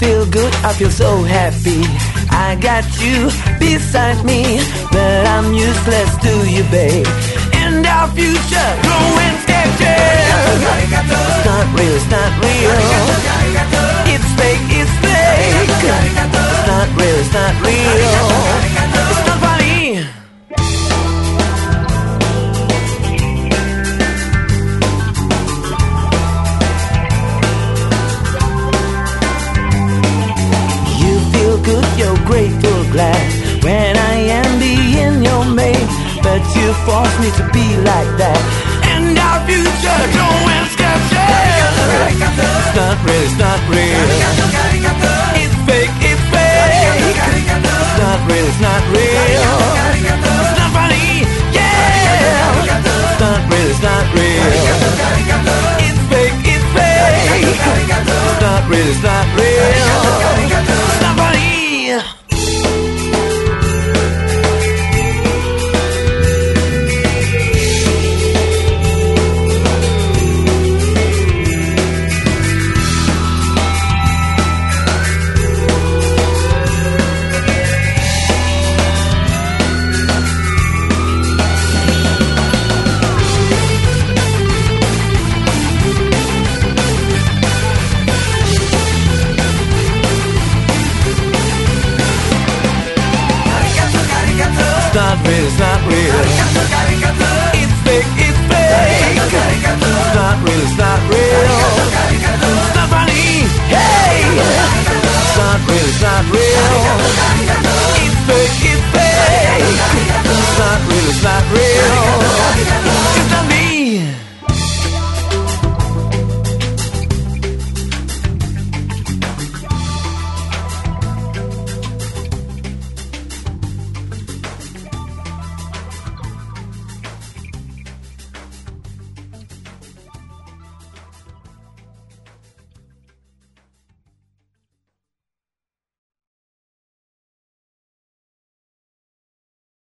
good, I feel so happy. I got you beside me, but I'm useless to you, babe. And our future grateful, glad when I am being your mate. But you force me to be like that, and our future growing sketchy. It's not real, it's not real. It's fake, it's fake. It's not real, it's not real. It's not funny, yeah. It's not real, it's not real. It's fake, it's fake. It's not real, it's not real. It's not real, it's not real.